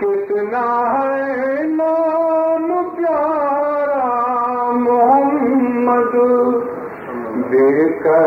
کتنا ہے نام پیارا محمد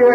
کے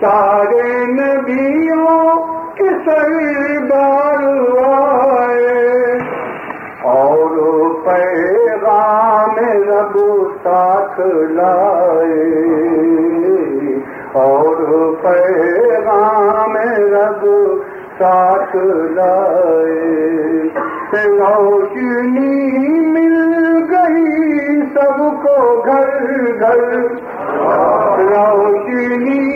سارے نبیوں کے سر بار آئے اور پیغام رب ساتھ لائے اور پیغام رب ساتھ لائے روشنی مل گئی سب کو گھر گھر روشنی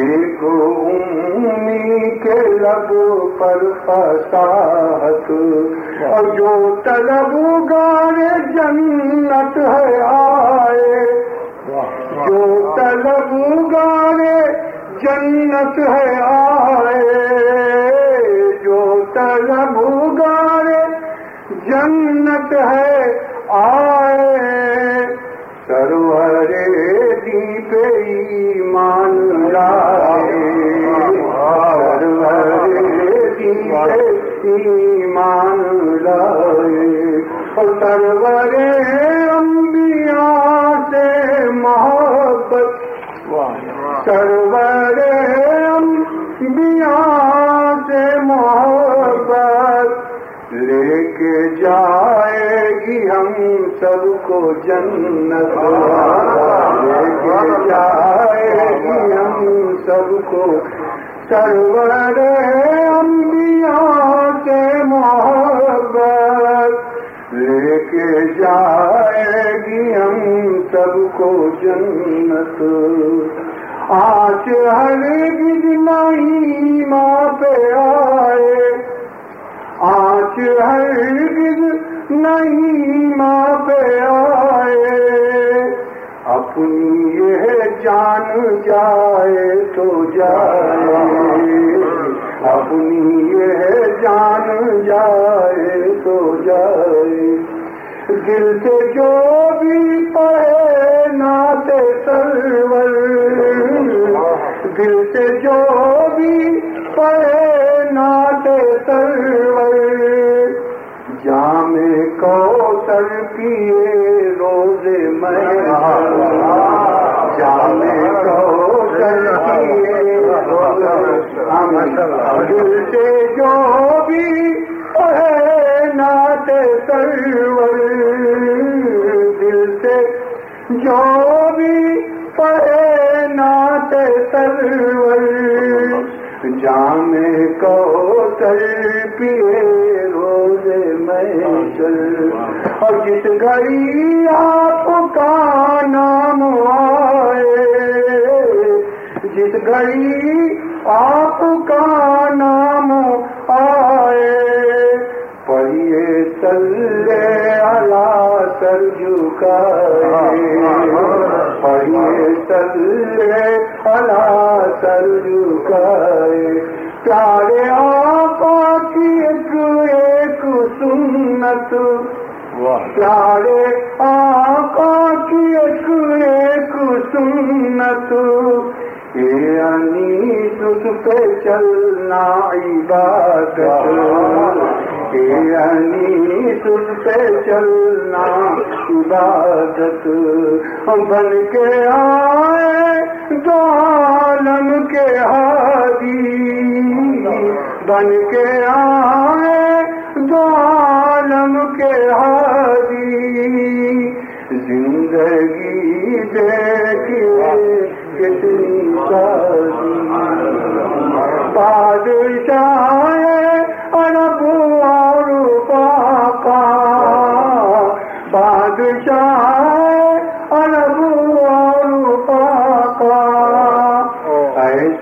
ایک امی کے لب پر اور جو طلب گار جنت ہے آئے جو طلب گار جنت ہے آئے جو طلب گار جنت ہے آئے دی پہ ایمان ایمان لائے سرور انبیاء سے محبت سرور انبیاء سے محبت لے کے جائے گی ہم سب کو جنت لے کے جائے گی ہم سب کو سرور انبیاء جائے گی ہم سب کو جنت آج ہر گز نہیں ماں پہ آئے آج ہر گز نہیں ماں پہ آئے اپنی یہ جان جائے تو جائے اپنی یہ جان جائے تو جائے دل سے جو بھی پڑھے نات سرور دل سے جو بھی پڑھے نات سرور جام کو سر پیے روز میں جام کو سر پیے روز دل سے جو بھی پڑھے سرور دل سے جو بھی پڑے نا سرور تروری جانے کو تری پیے روز میں چل اور جس گئی آپ کا نام آئے جس گئی آپ کا نام سر سر جھکائے جھکائے پڑھیے چارے پیارے کی ایک ایک سنت پیارے آپ کی ایک ایک سنت چلنا عبادت ڈانی سر پہ چلنا عبادت بن کے آئے دو عالم کے حدی بن کے آئے دو عالم کے حدی زندگی دیکھئے کتنی سا